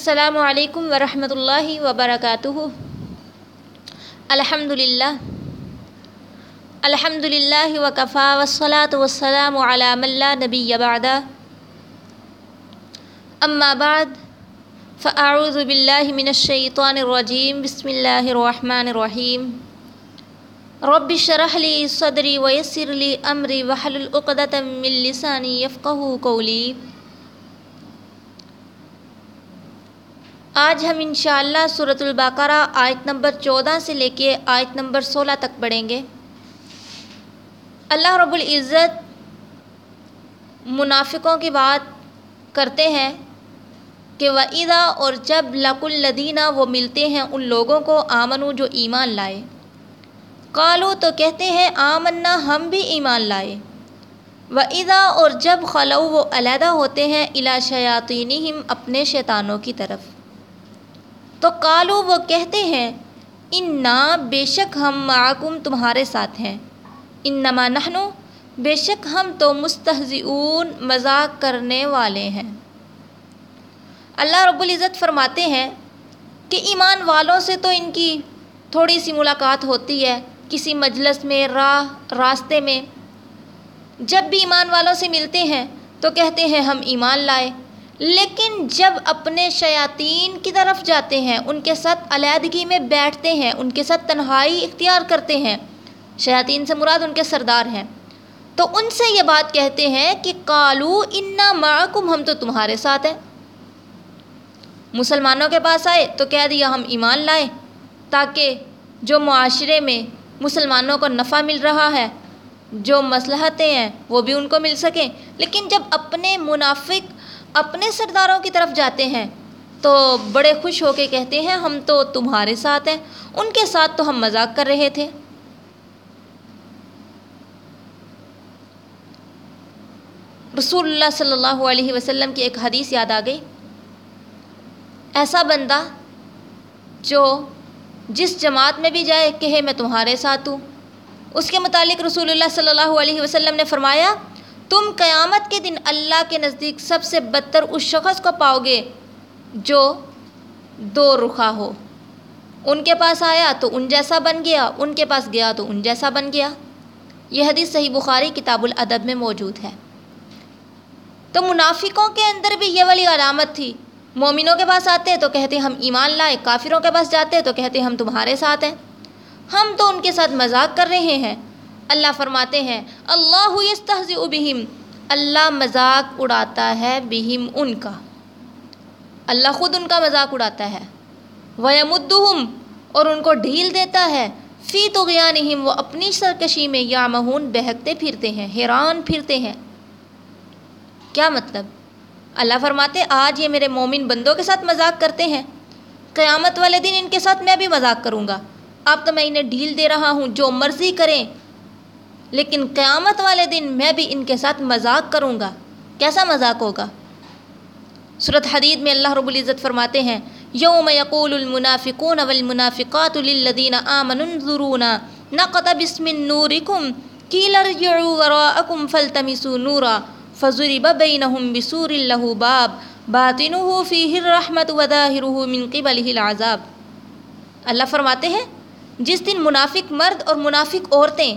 السلام علیکم ورحمۃ اللہ وبرکاتہ۔ الحمد للہ الحمد للہ وکفا وصلاۃ وسلام علام اللہ نبی بعد۔ اما بعد، فاعوذ باللہ من الشیطان الرجیم۔ بسم اللہ الرحمن الرحیم۔ رب شرح لی صدری ویسر لی امری وحلل عقدۃ من لسانی یفقہوا قولی۔ آج ہم انشاءاللہ صورت البقرہ آیت نمبر چودہ سے لے کے آیت نمبر سولہ تک پڑھیں گے۔ اللہ رب العزت منافقوں کی بات کرتے ہیں کہ وعیدہ اور جب لق الدینہ وہ ملتے ہیں ان لوگوں کو آمنو جو ایمان لائے۔ قالو تو کہتے ہیں، آمنا، ہم بھی ایمان لائے۔ وعیدہ اور جب خلو وہ علیحدہ ہوتے ہیں الا شیاطینہم اپنے شیطانوں کی طرف۔ تو کالو وہ کہتے ہیں ان نا بے شک ہم معکم تمہارے ساتھ ہیں۔ ان نما نہنو بے شک ہم تو مستحضون مذاق کرنے والے ہیں۔ اللہ رب العزت فرماتے ہیں کہ ایمان والوں سے تو ان کی تھوڑی سی ملاقات ہوتی ہے، کسی مجلس میں، راہ، راستے میں۔ جب بھی ایمان والوں سے ملتے ہیں تو کہتے ہیں، ہم ایمان لائے۔ لیکن جب اپنے شیاطین کی طرف جاتے ہیں، ان کے ساتھ علیحدگی میں بیٹھتے ہیں، ان کے ساتھ تنہائی اختیار کرتے ہیں، شیاطین سے مراد ان کے سردار ہیں۔ تو ان سے یہ بات کہتے ہیں کہ کالو انا معکم، ہم تو تمہارے ساتھ ہیں۔ مسلمانوں کے پاس آئے تو کہہ دیا، ہم ایمان لائے تاکہ جو معاشرے میں مسلمانوں کو نفع مل رہا ہے، جو مصلحتیں ہیں، وہ بھی ان کو مل سکیں۔ لیکن جب اپنے منافق اپنے سرداروں کی طرف جاتے ہیں تو بڑے خوش ہو کے کہتے ہیں، ہم تو تمہارے ساتھ ہیں، ان کے ساتھ تو ہم مذاق کر رہے تھے۔ رسول اللہ صلی اللہ علیہ وسلم کی ایک حدیث یاد آ گئی۔ ایسا بندہ جو جس جماعت میں بھی جائے، کہے، میں تمہارے ساتھ ہوں۔ اس کے متعلق رسول اللہ صلی اللہ علیہ وسلم نے فرمایا تم قیامت کے دن اللہ کے نزدیک سب سے بدتر اس شخص کو پاؤ گے جو دو رخا ہو۔ ان کے پاس آیا تو ان جیسا بن گیا، ان کے پاس گیا تو ان جیسا بن گیا۔ یہ حدیث صحیح بخاری کتاب الادب میں موجود ہے۔ تو منافقوں کے اندر بھی یہ والی علامت تھی۔ مومنوں کے پاس آتے تو کہتے، ہم ایمان لائے۔ کافروں کے پاس جاتے تو کہتے، ہم تمہارے ساتھ ہیں۔ ہم تو ان کے ساتھ مذاق کر رہے ہیں۔ اللہ فرماتے ہیں، اللہ یستہزئ بہم، اللہ مذاق اڑاتا ہے بہم ان کا۔ اللہ خود ان کا مذاق اڑاتا ہے۔ وَيَمُدُّهُمْ اور ان کو ڈھیل دیتا ہے۔ فی تو طغیانہم، وہ اپنی سرکشی میں یا مہون بہکتے پھرتے ہیں، حیران پھرتے ہیں۔ کیا مطلب؟ اللہ فرماتے، آج یہ میرے مومن بندوں کے ساتھ مذاق کرتے ہیں۔ قیامت والے دن ان کے ساتھ میں بھی مذاق کروں گا۔ اب تو میں انہیں ڈھیل دے رہا ہوں، جو مرضی کریں۔ لیکن قیامت والے دن میں بھی ان کے ساتھ مذاق کروں گا۔ کیسا مذاق ہوگا؟ صورت حدید میں اللہ رب العزت فرماتے ہیں، یوم یقول المنافقون والمنافقات للذین آمنوا انظرونا نقطب بسم نورکم، قیل ارجعوا وراءکم فالتمسوا نورا فضرب بینہم بسور له باب، باطنه فیہ الرحمت وظاہرہ من قبلہ العذاب۔ اللہ فرماتے ہیں، جس دن منافق مرد اور منافق عورتیں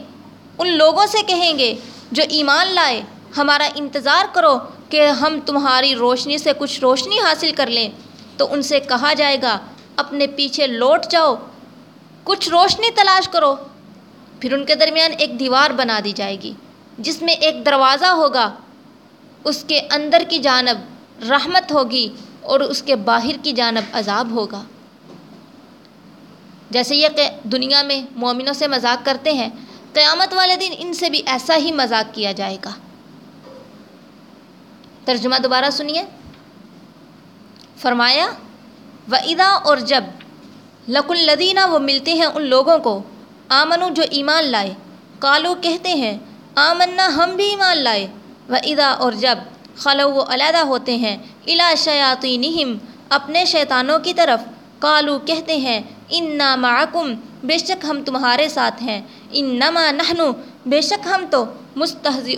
ان لوگوں سے کہیں گے، جو ایمان لائے، ہمارا انتظار کرو کہ ہم تمہاری روشنی سے کچھ روشنی حاصل کر لیں۔ تو ان سے کہا جائے گا، اپنے پیچھے لوٹ جاؤ، کچھ روشنی تلاش کرو۔ پھر ان کے درمیان ایک دیوار بنا دی جائے گی، جس میں ایک دروازہ ہوگا۔ اس کے اندر کی جانب رحمت ہوگی اور اس کے باہر کی جانب عذاب ہوگا۔ جیسے یہ کہ دنیا میں مومنوں سے مذاق کرتے ہیں قیامت والے دن ان سے بھی ایسا ہی مذاق کیا جائے گا۔ ترجمہ دوبارہ سنیے۔ فرمایا و ادا اور جب لق الدینہ وہ ملتے ہیں ان لوگوں کو۔ آمنو جو ایمان لائے۔ کالو کہتے ہیں آمنا ہم بھی ایمان لائے۔ و ادا اور جب خلو و علیحدہ ہوتے ہیں۔ الا شیاطینہم اپنے شیطانوں کی طرف۔ کالو کہتے ہیں ان معکم بے شک ہم تمہارے ساتھ ہیں۔ ان نما نہنو بے شک ہم تو مستحض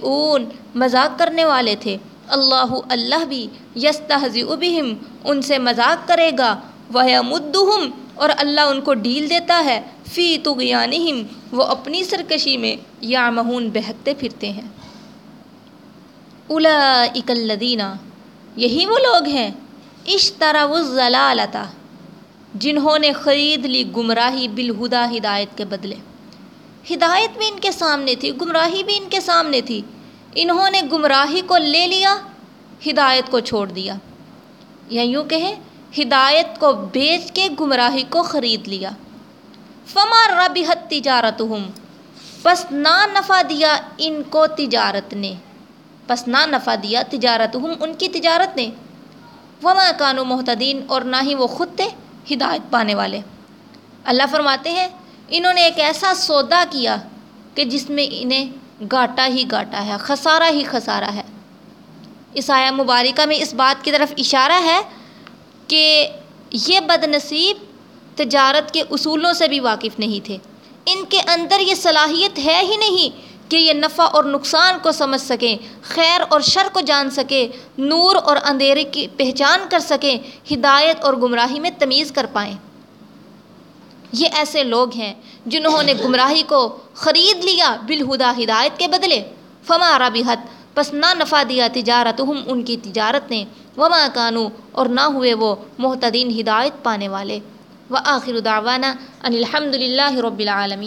مذاق کرنے والے تھے۔ اللہ اللہ بھی یستحض بہم، ان سے مذاق کرے گا۔ وہ مدہم اور اللہ ان کو ڈھیل دیتا ہے۔ فی تغیانہم وہ اپنی سرکشی میں یا مہون بہکتے پھرتے ہیں۔ اولئک الذین، یہی وہ لوگ ہیں۔ اشتروا الضلالۃ جنہوں نے خرید لی گمراہی بالہدا ہدایت کے بدلے۔ ہدایت بھی ان کے سامنے تھی، گمراہی بھی ان کے سامنے تھی۔ انہوں نے گمراہی کو لے لیا، ہدایت کو چھوڑ دیا۔ یا یوں کہیں ہدایت کو بیچ کے گمراہی کو خرید لیا۔ فما ربحت تجارت ہم بس نہ نفع دیا ان کو تجارت نے۔ بس نہ نفع دیا تجارت ہم ان کی تجارت نے۔ وما کانو محتدین اور نہ ہی وہ خود تھے ہدایت پانے والے۔ اللہ فرماتے ہیں انہوں نے ایک ایسا سودا کیا کہ جس میں انہیں گاٹا ہی گاٹا ہے، خسارہ ہی خسارہ ہے۔ اس آیا مبارکہ میں اس بات کی طرف اشارہ ہے کہ یہ بد نصیب تجارت کے اصولوں سے بھی واقف نہیں تھے۔ ان کے اندر یہ صلاحیت ہے ہی نہیں کہ یہ نفع اور نقصان کو سمجھ سکیں، خیر اور شر کو جان سکیں، نور اور اندھیرے کی پہچان کر سکیں، ہدایت اور گمراہی میں تمیز کر پائیں۔ یہ ایسے لوگ ہیں جنہوں نے گمراہی کو خرید لیا بالہدا ہدایت کے بدلے۔ فما ربحت، پس نہ نفع دیا تجارت ہم ان کی تجارت نے۔ وما کانو، اور نہ ہوئے وہ محتدین ہدایت پانے والے۔ و آخر دعوانا، ان الحمد للہ رب العالمین